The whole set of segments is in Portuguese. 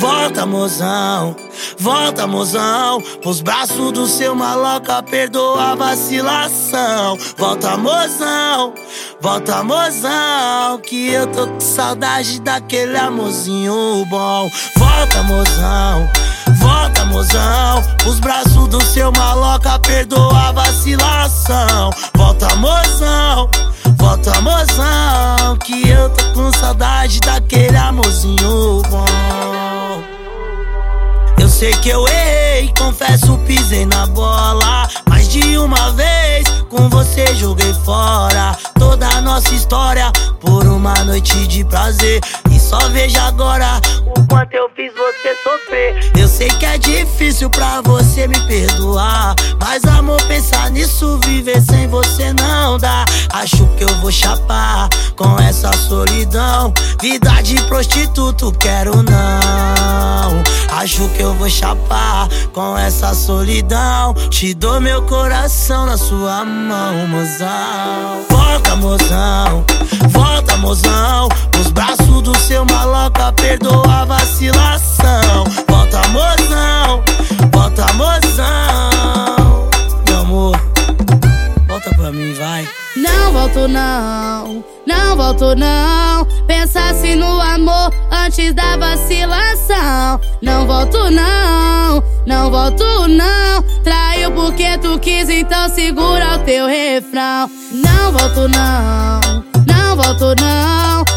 Volta, mozão, volta, mozão. Os braços do seu maloca, perdoa a vacilação. Volta, mozão, volta, mozão. Que eu tô com saudade daquele amorzinho bom. Volta, mozão. Volta, mozão, os braços do seu maloca perdoa mozão, que eu tô com saudade daquele amorzinho bom. Eu sei que eu errei, confesso, pisei na bola. Mais de uma vez com você joguei fora nossa história por uma noite de prazer. E só veja agora o quanto eu fiz você sofrer. Eu sei que é difícil pra você me perdoar. Mas amor, pensar nisso, viver sem você não dá. Acho que eu vou chapar com essa solidão. Vida de prostituto, quero não. Acho que eu vou chapar com essa solidão. Te dou meu coração na sua mão, mozão. Volta, mozão, volta, mozão. Os braços vai. Não volto não, não volto não. Pensasse no amor antes da vacilação. Não volto não, não volto não. Traiu porque tu quis, então segura o teu refrão. Não volto não, não volto não.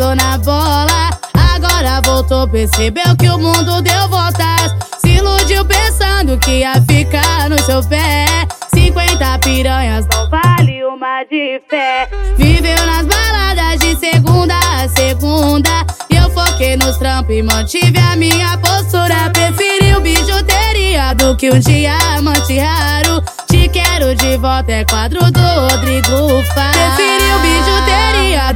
Pisou na bola. Agora voltou, percebeu que o mundo deu voltas. Se iludiu pensando que ia ficar no seu pé. 50 piranhas não vale uma de fé. Viveu nas baladas de segunda a segunda. E eu foquei nos trampos e mantive a minha postura. Preferiu bijuteria do que um diamante raro. Te quero de volta, é quadro do Rodrigo Faro.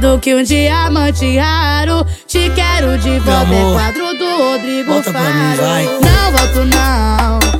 Do que um diamante raro. Te quero de volta, é quadro do Rodrigo Faro. Não volto não